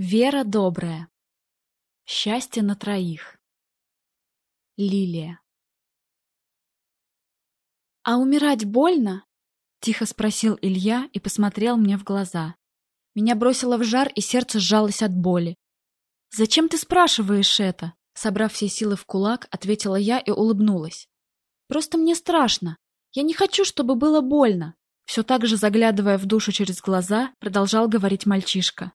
Вера добрая. Счастье на троих. Лилия. «А умирать больно?» — тихо спросил Илья и посмотрел мне в глаза. Меня бросило в жар, и сердце сжалось от боли. «Зачем ты спрашиваешь это?» Собрав все силы в кулак, ответила я и улыбнулась. «Просто мне страшно. Я не хочу, чтобы было больно». Все так же, заглядывая в душу через глаза, продолжал говорить мальчишка.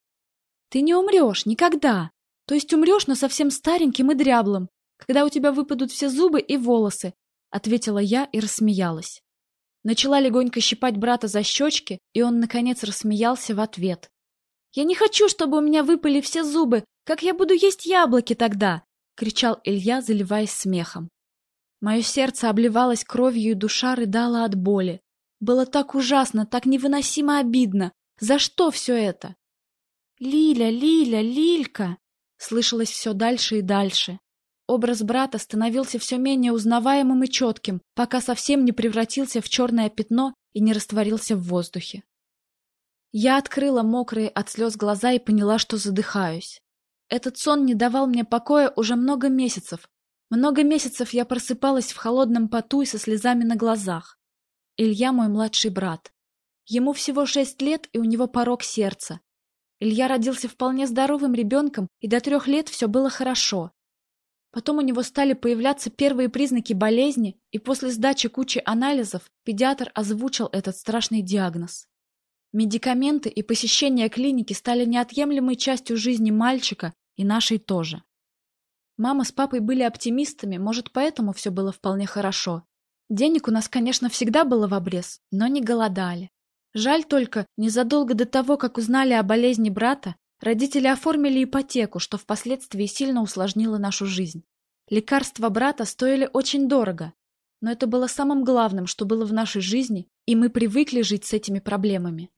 Ты не умрешь, никогда. То есть умрешь, но совсем стареньким и дряблым, когда у тебя выпадут все зубы и волосы, ответила я и рассмеялась. Начала легонько щипать брата за щечки, и он, наконец, рассмеялся в ответ. «Я не хочу, чтобы у меня выпали все зубы! Как я буду есть яблоки тогда?» — кричал Илья, заливаясь смехом. Мое сердце обливалось кровью, и душа рыдала от боли. Было так ужасно, так невыносимо обидно. За что все это? «Лиля, Лиля, Лилька!» Слышалось все дальше и дальше. Образ брата становился все менее узнаваемым и четким, пока совсем не превратился в черное пятно и не растворился в воздухе. Я открыла мокрые от слез глаза и поняла, что задыхаюсь. Этот сон не давал мне покоя уже много месяцев. Много месяцев я просыпалась в холодном поту и со слезами на глазах. Илья мой младший брат. Ему всего шесть лет, и у него порог сердца. Илья родился вполне здоровым ребенком, и до трех лет все было хорошо. Потом у него стали появляться первые признаки болезни, и после сдачи кучи анализов педиатр озвучил этот страшный диагноз. Медикаменты и посещение клиники стали неотъемлемой частью жизни мальчика и нашей тоже. Мама с папой были оптимистами, может, поэтому все было вполне хорошо. Денег у нас, конечно, всегда было в обрез, но не голодали. Жаль только, незадолго до того, как узнали о болезни брата, родители оформили ипотеку, что впоследствии сильно усложнило нашу жизнь. Лекарства брата стоили очень дорого, но это было самым главным, что было в нашей жизни, и мы привыкли жить с этими проблемами.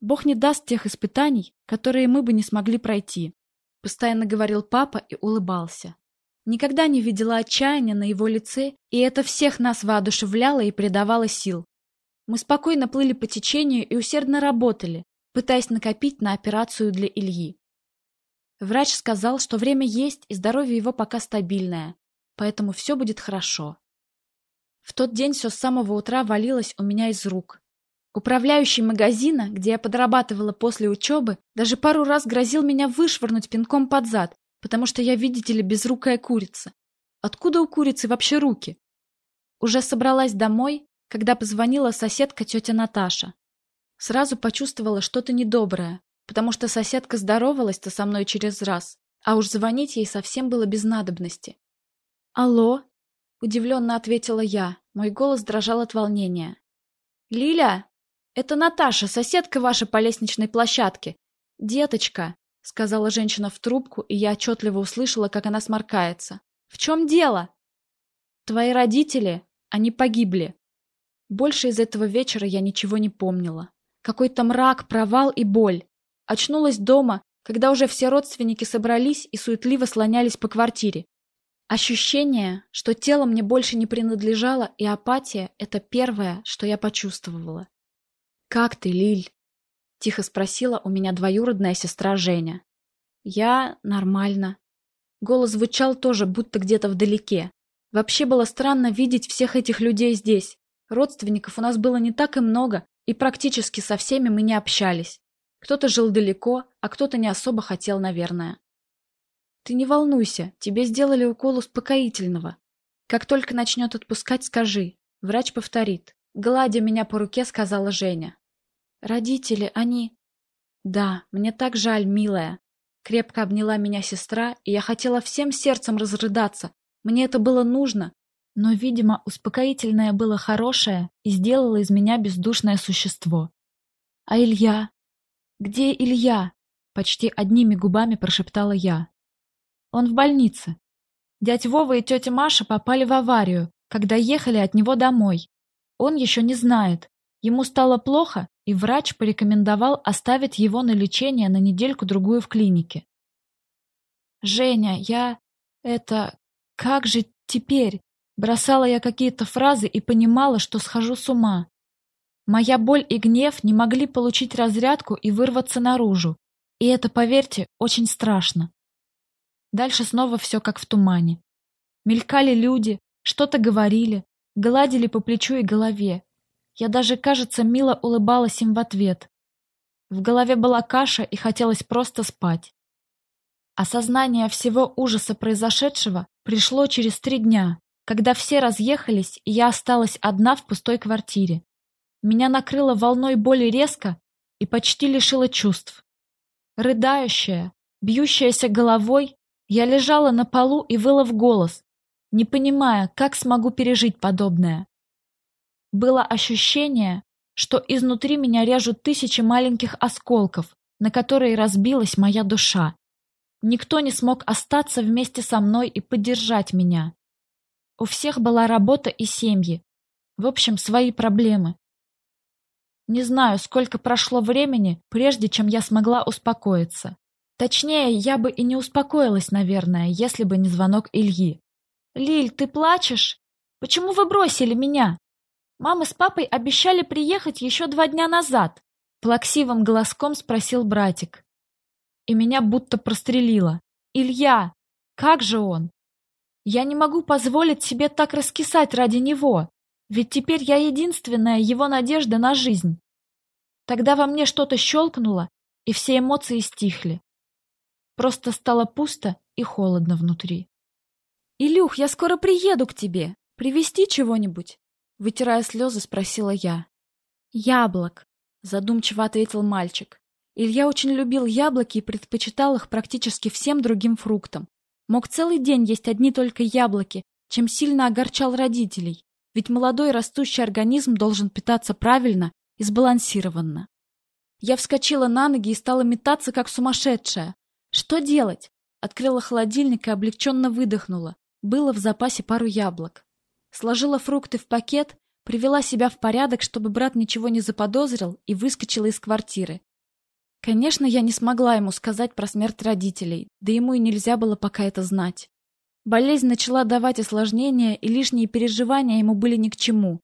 Бог не даст тех испытаний, которые мы бы не смогли пройти, постоянно говорил папа и улыбался. Никогда не видела отчаяния на его лице, и это всех нас воодушевляло и придавало сил. Мы спокойно плыли по течению и усердно работали, пытаясь накопить на операцию для Ильи. Врач сказал, что время есть и здоровье его пока стабильное, поэтому все будет хорошо. В тот день все с самого утра валилось у меня из рук. Управляющий магазина, где я подрабатывала после учебы, даже пару раз грозил меня вышвырнуть пинком под зад, потому что я, видите ли, безрукая курица. Откуда у курицы вообще руки? Уже собралась домой, когда позвонила соседка тетя Наташа. Сразу почувствовала что-то недоброе, потому что соседка здоровалась-то со мной через раз, а уж звонить ей совсем было без надобности. «Алло?» — удивленно ответила я, мой голос дрожал от волнения. «Лиля, это Наташа, соседка ваша по лестничной площадке. Деточка!» — сказала женщина в трубку, и я отчетливо услышала, как она сморкается. «В чем дело?» «Твои родители, они погибли», больше из этого вечера я ничего не помнила. Какой-то мрак, провал и боль. Очнулась дома, когда уже все родственники собрались и суетливо слонялись по квартире. Ощущение, что тело мне больше не принадлежало, и апатия — это первое, что я почувствовала. «Как ты, Лиль?» — тихо спросила у меня двоюродная сестра Женя. «Я нормально». Голос звучал тоже, будто где-то вдалеке. Вообще было странно видеть всех этих людей здесь. Родственников у нас было не так и много, и практически со всеми мы не общались. Кто-то жил далеко, а кто-то не особо хотел, наверное. Ты не волнуйся, тебе сделали укол успокоительного. Как только начнет отпускать, скажи. Врач повторит. Гладя меня по руке, сказала Женя. Родители, они... Да, мне так жаль, милая. Крепко обняла меня сестра, и я хотела всем сердцем разрыдаться. Мне это было нужно, но, видимо, успокоительное было хорошее и сделало из меня бездушное существо. «А Илья? Где Илья?» — почти одними губами прошептала я. «Он в больнице. Дядь Вова и тетя Маша попали в аварию, когда ехали от него домой. Он еще не знает. Ему стало плохо, и врач порекомендовал оставить его на лечение на недельку-другую в клинике. «Женя, я... это... как же теперь? Бросала я какие-то фразы и понимала, что схожу с ума. Моя боль и гнев не могли получить разрядку и вырваться наружу. И это, поверьте, очень страшно. Дальше снова все как в тумане. Мелькали люди, что-то говорили, гладили по плечу и голове. Я даже, кажется, мило улыбалась им в ответ. В голове была каша и хотелось просто спать. Осознание всего ужаса произошедшего пришло через три дня, когда все разъехались, и я осталась одна в пустой квартире. Меня накрыло волной боли резко и почти лишило чувств. Рыдающая, бьющаяся головой, я лежала на полу и выла в голос, не понимая, как смогу пережить подобное. Было ощущение, что изнутри меня режут тысячи маленьких осколков, на которые разбилась моя душа. Никто не смог остаться вместе со мной и поддержать меня. У всех была работа и семьи. В общем, свои проблемы. Не знаю, сколько прошло времени, прежде чем я смогла успокоиться. Точнее, я бы и не успокоилась, наверное, если бы не звонок Ильи. «Лиль, ты плачешь? Почему вы бросили меня? Мама с папой обещали приехать еще два дня назад», плаксивым голоском спросил братик и меня будто прострелило. Илья! Как же он? Я не могу позволить себе так раскисать ради него, ведь теперь я единственная его надежда на жизнь. Тогда во мне что-то щелкнуло, и все эмоции стихли. Просто стало пусто и холодно внутри. «Илюх, я скоро приеду к тебе. Привезти чего-нибудь?» Вытирая слезы, спросила я. «Яблок», — задумчиво ответил мальчик. Илья очень любил яблоки и предпочитал их практически всем другим фруктам. Мог целый день есть одни только яблоки, чем сильно огорчал родителей, ведь молодой растущий организм должен питаться правильно и сбалансированно. Я вскочила на ноги и стала метаться, как сумасшедшая. Что делать? Открыла холодильник и облегченно выдохнула. Было в запасе пару яблок. Сложила фрукты в пакет, привела себя в порядок, чтобы брат ничего не заподозрил, и выскочила из квартиры. Конечно, я не смогла ему сказать про смерть родителей, да ему и нельзя было пока это знать. Болезнь начала давать осложнения, и лишние переживания ему были ни к чему.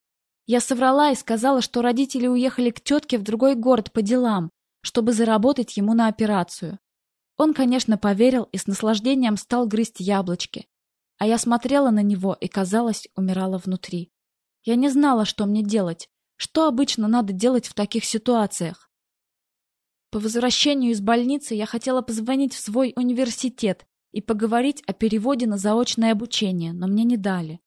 Я соврала и сказала, что родители уехали к тетке в другой город по делам, чтобы заработать ему на операцию. Он, конечно, поверил и с наслаждением стал грызть яблочки. А я смотрела на него и, казалось, умирала внутри. Я не знала, что мне делать. Что обычно надо делать в таких ситуациях? По возвращению из больницы я хотела позвонить в свой университет и поговорить о переводе на заочное обучение, но мне не дали.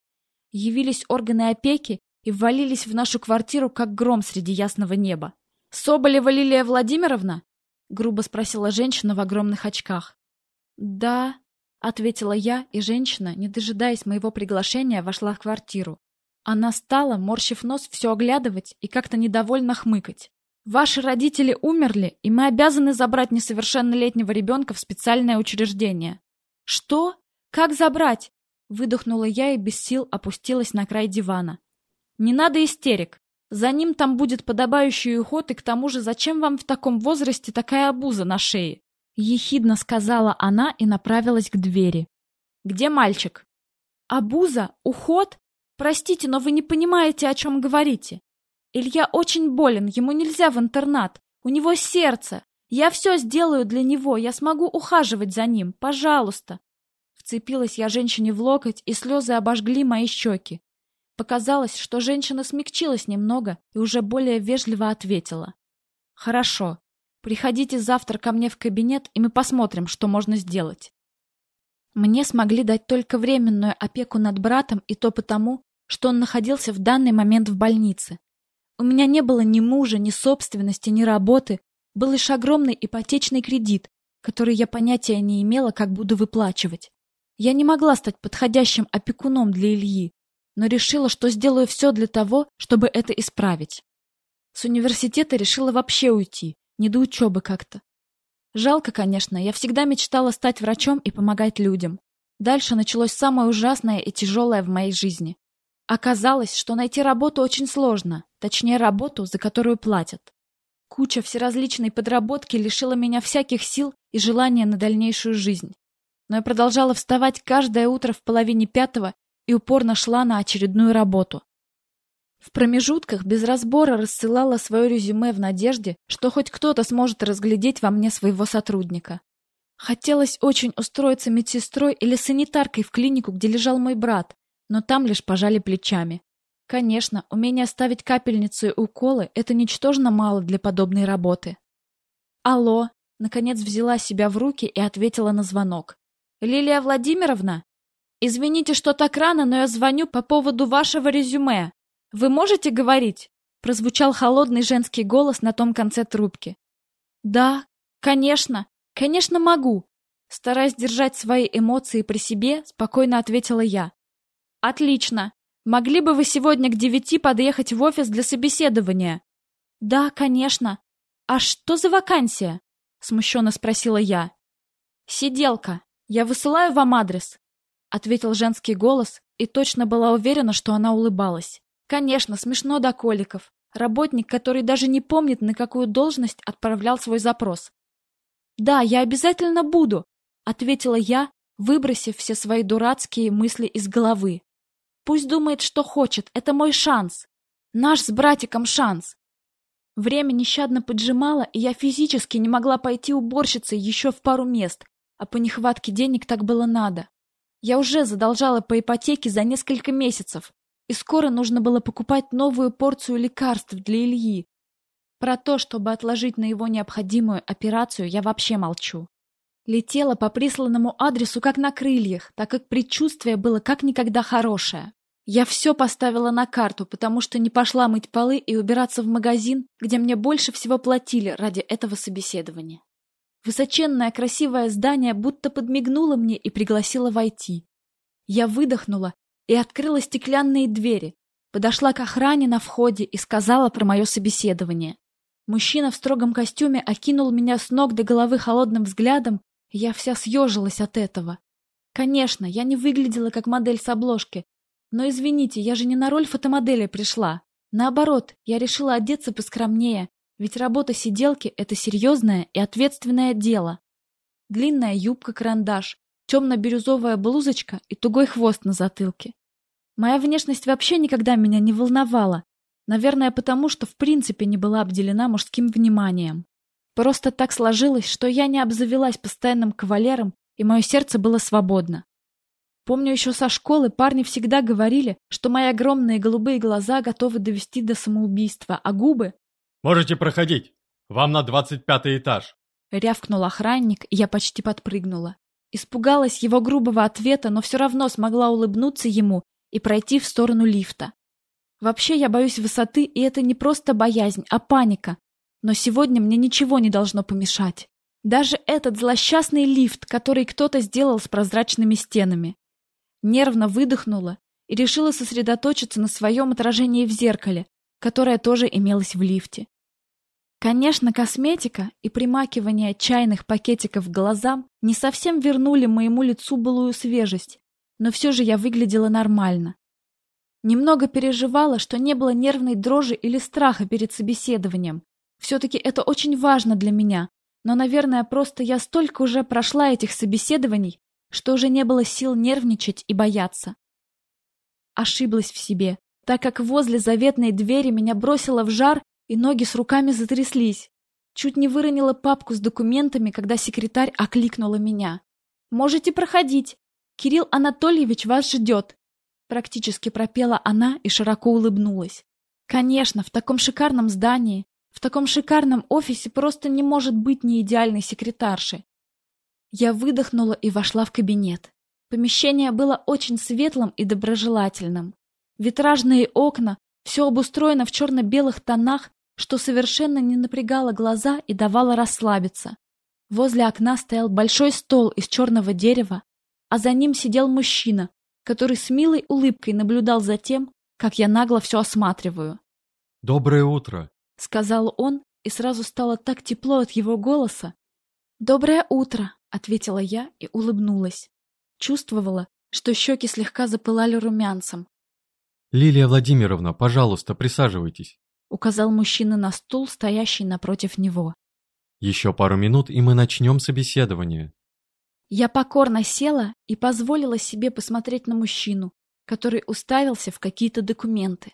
Явились органы опеки и ввалились в нашу квартиру, как гром среди ясного неба. «Соболева Лилия Владимировна?» — грубо спросила женщина в огромных очках. «Да», — ответила я, и женщина, не дожидаясь моего приглашения, вошла в квартиру. Она стала, морщив нос, все оглядывать и как-то недовольно хмыкать. Ваши родители умерли, и мы обязаны забрать несовершеннолетнего ребенка в специальное учреждение. Что? Как забрать? Выдохнула я и без сил опустилась на край дивана. Не надо истерик. За ним там будет подобающий уход, и к тому же зачем вам в таком возрасте такая обуза на шее? Ехидно сказала она и направилась к двери. Где мальчик? Обуза? Уход? Простите, но вы не понимаете, о чем говорите. Илья очень болен, ему нельзя в интернат. У него сердце. Я все сделаю для него, я смогу ухаживать за ним. Пожалуйста. Вцепилась я женщине в локоть, и слезы обожгли мои щеки. Показалось, что женщина смягчилась немного и уже более вежливо ответила. «Хорошо. Приходите завтра ко мне в кабинет, и мы посмотрим, что можно сделать». Мне смогли дать только временную опеку над братом, и то потому, что он находился в данный момент в больнице. У меня не было ни мужа, ни собственности, ни работы. Был лишь огромный ипотечный кредит, который я понятия не имела, как буду выплачивать. Я не могла стать подходящим опекуном для Ильи, но решила, что сделаю все для того, чтобы это исправить. С университета решила вообще уйти, не до учебы как-то. Жалко, конечно, я всегда мечтала стать врачом и помогать людям. Дальше началось самое ужасное и тяжелое в моей жизни. Оказалось, что найти работу очень сложно, точнее работу, за которую платят. Куча всеразличной подработки лишила меня всяких сил и желания на дальнейшую жизнь. Но я продолжала вставать каждое утро в половине пятого и упорно шла на очередную работу. В промежутках без разбора рассылала свое резюме в надежде, что хоть кто-то сможет разглядеть во мне своего сотрудника. Хотелось очень устроиться медсестрой или санитаркой в клинику, где лежал мой брат, но там лишь пожали плечами. Конечно, умение ставить капельницу и уколы – это ничтожно мало для подобной работы. Алло, наконец взяла себя в руки и ответила на звонок. Лилия Владимировна? Извините, что так рано, но я звоню по поводу вашего резюме. Вы можете говорить? Прозвучал холодный женский голос на том конце трубки. Да, конечно, конечно могу. Стараясь держать свои эмоции при себе, спокойно ответила я. Отлично. Могли бы вы сегодня к девяти подъехать в офис для собеседования? Да, конечно. А что за вакансия? Смущенно спросила я. Сиделка. Я высылаю вам адрес. Ответил женский голос, и точно была уверена, что она улыбалась. Конечно, смешно до коликов. Работник, который даже не помнит, на какую должность отправлял свой запрос. «Да, я обязательно буду», — ответила я, выбросив все свои дурацкие мысли из головы. «Пусть думает, что хочет, это мой шанс. Наш с братиком шанс. Время нещадно поджимало, и я физически не могла пойти уборщицей еще в пару мест, а по нехватке денег так было надо. Я уже задолжала по ипотеке за несколько месяцев, и скоро нужно было покупать новую порцию лекарств для Ильи. Про то, чтобы отложить на его необходимую операцию, я вообще молчу. Летела по присланному адресу как на крыльях, так как предчувствие было как никогда хорошее. Я все поставила на карту, потому что не пошла мыть полы и убираться в магазин, где мне больше всего платили ради этого собеседования. Высоченное красивое здание будто подмигнуло мне и пригласило войти. Я выдохнула и открыла стеклянные двери, подошла к охране на входе и сказала про мое собеседование. Мужчина в строгом костюме окинул меня с ног до головы холодным взглядом, я вся съежилась от этого. Конечно, я не выглядела как модель с обложки, но извините, я же не на роль фотомодели пришла. Наоборот, я решила одеться поскромнее, ведь работа сиделки — это серьезное и ответственное дело. Длинная юбка-карандаш, темно-бирюзовая блузочка и тугой хвост на затылке. Моя внешность вообще никогда меня не волновала. Наверное, потому что в принципе не была обделена мужским вниманием. Просто так сложилось, что я не обзавелась постоянным кавалером, и мое сердце было свободно. Помню еще со школы парни всегда говорили, что мои огромные голубые глаза готовы довести до самоубийства, а губы... «Можете проходить. Вам на двадцать пятый этаж». Рявкнул охранник, и я почти подпрыгнула. Испугалась его грубого ответа, но все равно смогла улыбнуться ему и пройти в сторону лифта. Вообще я боюсь высоты, и это не просто боязнь, а паника. Но сегодня мне ничего не должно помешать. Даже этот злосчастный лифт, который кто-то сделал с прозрачными стенами нервно выдохнула и решила сосредоточиться на своем отражении в зеркале, которое тоже имелось в лифте. Конечно, косметика и примакивание чайных пакетиков к глазам не совсем вернули моему лицу былую свежесть, но все же я выглядела нормально. Немного переживала, что не было нервной дрожи или страха перед собеседованием. Все-таки это очень важно для меня, но, наверное, просто я столько уже прошла этих собеседований, что уже не было сил нервничать и бояться. Ошиблась в себе, так как возле заветной двери меня бросило в жар, и ноги с руками затряслись. Чуть не выронила папку с документами, когда секретарь окликнула меня. «Можете проходить. Кирилл Анатольевич вас ждет». Практически пропела она и широко улыбнулась. Конечно, в таком шикарном здании, в таком шикарном офисе просто не может быть ни идеальной секретарши. Я выдохнула и вошла в кабинет. Помещение было очень светлым и доброжелательным. Витражные окна, все обустроено в черно-белых тонах, что совершенно не напрягало глаза и давало расслабиться. Возле окна стоял большой стол из черного дерева, а за ним сидел мужчина, который с милой улыбкой наблюдал за тем, как я нагло все осматриваю. «Доброе утро», — сказал он, и сразу стало так тепло от его голоса. «Доброе утро», ответила я и улыбнулась. Чувствовала, что щеки слегка запылали румянцем. Лилия Владимировна, пожалуйста, присаживайтесь, указал мужчина на стул, стоящий напротив него. Еще пару минут, и мы начнем собеседование. Я покорно села и позволила себе посмотреть на мужчину, который уставился в какие-то документы.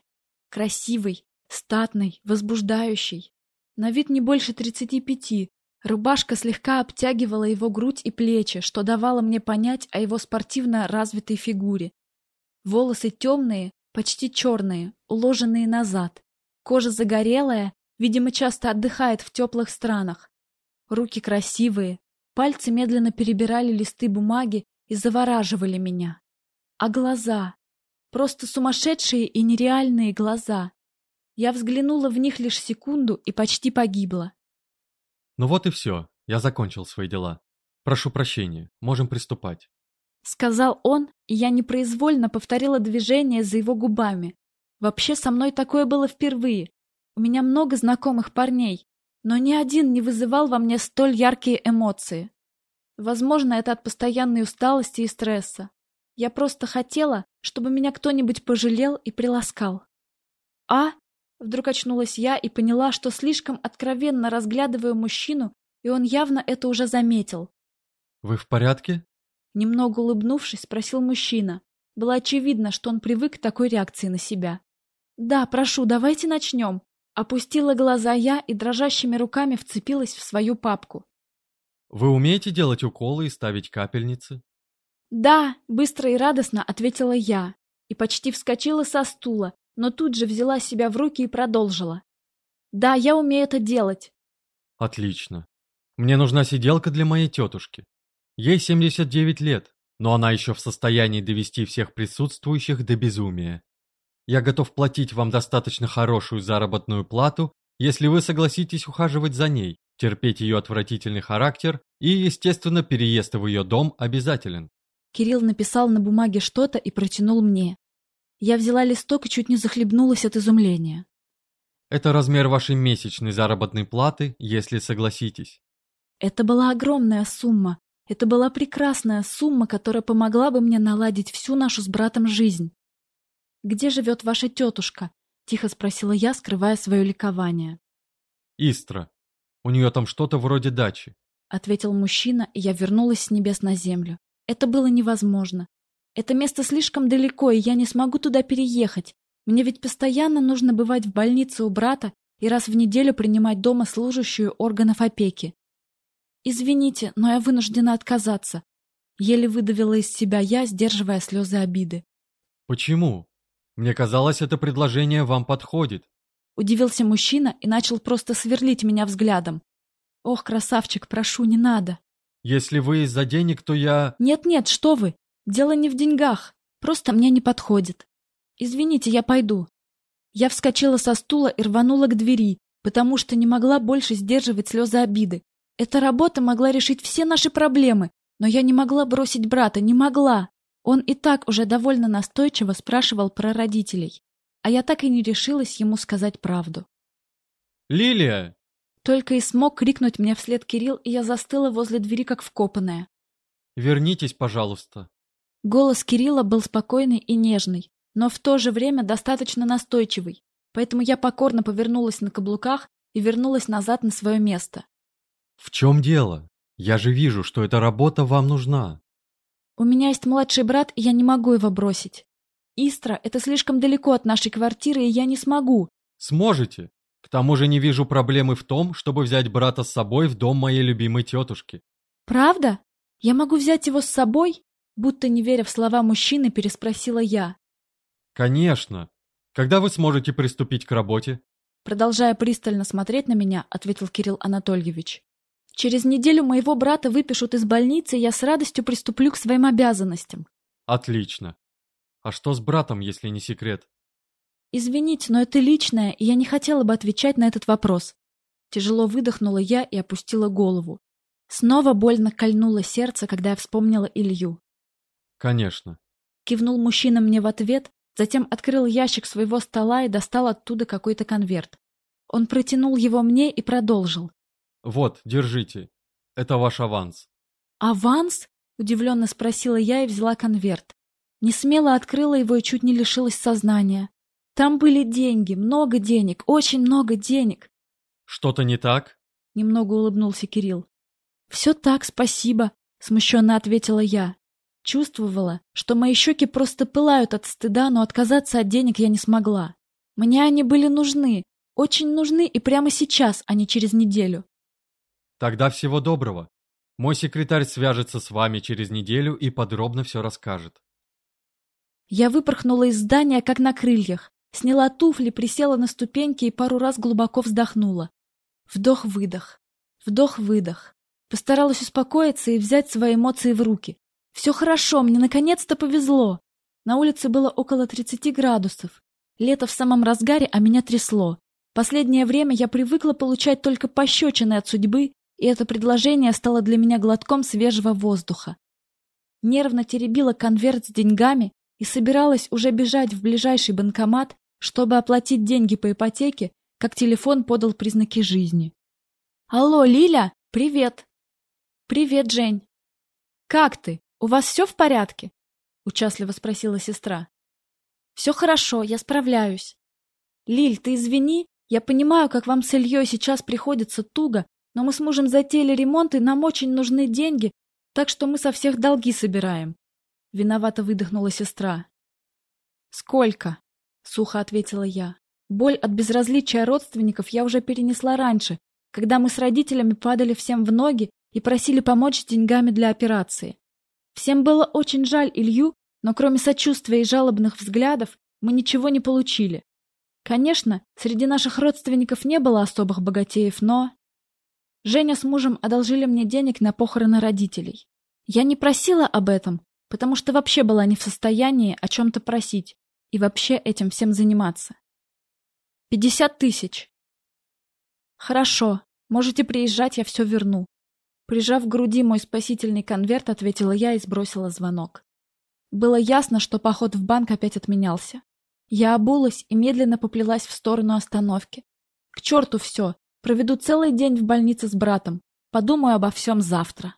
Красивый, статный, возбуждающий. На вид не больше тридцати пяти. Рубашка слегка обтягивала его грудь и плечи, что давало мне понять о его спортивно развитой фигуре. Волосы темные, почти черные, уложенные назад. Кожа загорелая, видимо, часто отдыхает в теплых странах. Руки красивые, пальцы медленно перебирали листы бумаги и завораживали меня. А глаза? Просто сумасшедшие и нереальные глаза. Я взглянула в них лишь секунду и почти погибла. Ну вот и все, я закончил свои дела. Прошу прощения, можем приступать. Сказал он, и я непроизвольно повторила движение за его губами. Вообще со мной такое было впервые. У меня много знакомых парней, но ни один не вызывал во мне столь яркие эмоции. Возможно, это от постоянной усталости и стресса. Я просто хотела, чтобы меня кто-нибудь пожалел и приласкал. А? Вдруг очнулась я и поняла, что слишком откровенно разглядываю мужчину, и он явно это уже заметил. Вы в порядке? Немного улыбнувшись, спросил мужчина. Было очевидно, что он привык к такой реакции на себя. Да, прошу, давайте начнем. Опустила глаза я и дрожащими руками вцепилась в свою папку. Вы умеете делать уколы и ставить капельницы? Да, быстро и радостно ответила я и почти вскочила со стула, но тут же взяла себя в руки и продолжила. Да, я умею это делать. Отлично. Мне нужна сиделка для моей тетушки. Ей 79 лет, но она еще в состоянии довести всех присутствующих до безумия. Я готов платить вам достаточно хорошую заработную плату, если вы согласитесь ухаживать за ней, терпеть ее отвратительный характер и, естественно, переезд в ее дом обязателен. Кирилл написал на бумаге что-то и протянул мне. Я взяла листок и чуть не захлебнулась от изумления. Это размер вашей месячной заработной платы, если согласитесь. Это была огромная сумма. Это была прекрасная сумма, которая помогла бы мне наладить всю нашу с братом жизнь. «Где живет ваша тетушка?» — тихо спросила я, скрывая свое ликование. «Истра. У нее там что-то вроде дачи», — ответил мужчина, и я вернулась с небес на землю. Это было невозможно. Это место слишком далеко, и я не смогу туда переехать. Мне ведь постоянно нужно бывать в больнице у брата и раз в неделю принимать дома служащую органов опеки. Извините, но я вынуждена отказаться. Еле выдавила из себя я, сдерживая слезы обиды. Почему? Мне казалось, это предложение вам подходит. Удивился мужчина и начал просто сверлить меня взглядом. Ох, красавчик, прошу, не надо. Если вы из-за денег, то я... Нет-нет, что вы. Дело не в деньгах. Просто мне не подходит. Извините, я пойду. Я вскочила со стула и рванула к двери, потому что не могла больше сдерживать слезы обиды. Эта работа могла решить все наши проблемы, но я не могла бросить брата, не могла. Он и так уже довольно настойчиво спрашивал про родителей, а я так и не решилась ему сказать правду. «Лилия!» Только и смог крикнуть мне вслед Кирилл, и я застыла возле двери, как вкопанная. «Вернитесь, пожалуйста». Голос Кирилла был спокойный и нежный, но в то же время достаточно настойчивый, поэтому я покорно повернулась на каблуках и вернулась назад на свое место. «В чем дело? Я же вижу, что эта работа вам нужна». «У меня есть младший брат, и я не могу его бросить. Истра — это слишком далеко от нашей квартиры, и я не смогу». «Сможете. К тому же не вижу проблемы в том, чтобы взять брата с собой в дом моей любимой тетушки. Правда? Я могу взять его с собой? Будто не веря в слова мужчины, переспросила я. Конечно. Когда вы сможете приступить к работе? Продолжая пристально смотреть на меня, ответил Кирилл Анатольевич. Через неделю моего брата выпишут из больницы, и я с радостью приступлю к своим обязанностям. Отлично. А что с братом, если не секрет? Извините, но это личное, и я не хотела бы отвечать на этот вопрос. Тяжело выдохнула я и опустила голову. Снова больно кольнуло сердце, когда я вспомнила Илью. Конечно. Кивнул мужчина мне в ответ, затем открыл ящик своего стола и достал оттуда какой-то конверт. Он протянул его мне и продолжил. Вот, держите. Это ваш аванс. Аванс? Удивленно спросила я и взяла конверт. Не смело открыла его и чуть не лишилась сознания. Там были деньги, много денег, очень много денег. Что-то не так? Немного улыбнулся Кирилл. Все так, спасибо, смущенно ответила я. Чувствовала, что мои щеки просто пылают от стыда, но отказаться от денег я не смогла. Мне они были нужны, очень нужны и прямо сейчас, а не через неделю. Тогда всего доброго. Мой секретарь свяжется с вами через неделю и подробно все расскажет. Я выпорхнула из здания, как на крыльях, сняла туфли, присела на ступеньки и пару раз глубоко вздохнула. Вдох-выдох, вдох-выдох. Постаралась успокоиться и взять свои эмоции в руки. Все хорошо, мне наконец-то повезло. На улице было около 30 градусов. Лето в самом разгаре, а меня трясло. Последнее время я привыкла получать только пощечины от судьбы, и это предложение стало для меня глотком свежего воздуха. Нервно теребила конверт с деньгами и собиралась уже бежать в ближайший банкомат, чтобы оплатить деньги по ипотеке, как телефон подал признаки жизни. «Алло, Лиля, привет!» «Привет, Жень!» «Как ты? У вас все в порядке?» — участливо спросила сестра. «Все хорошо, я справляюсь». «Лиль, ты извини, я понимаю, как вам с Ильей сейчас приходится туго, но мы с мужем затеяли ремонт, и нам очень нужны деньги, так что мы со всех долги собираем. Виновато выдохнула сестра. «Сколько?» — сухо ответила я. Боль от безразличия родственников я уже перенесла раньше, когда мы с родителями падали всем в ноги и просили помочь деньгами для операции. Всем было очень жаль Илью, но кроме сочувствия и жалобных взглядов мы ничего не получили. Конечно, среди наших родственников не было особых богатеев, но... Женя с мужем одолжили мне денег на похороны родителей. Я не просила об этом, потому что вообще была не в состоянии о чем-то просить и вообще этим всем заниматься. Пятьдесят тысяч. Хорошо, можете приезжать, я все верну. Прижав к груди мой спасительный конверт, ответила я и сбросила звонок. Было ясно, что поход в банк опять отменялся. Я обулась и медленно поплелась в сторону остановки. К черту все, проведу целый день в больнице с братом, подумаю обо всем завтра.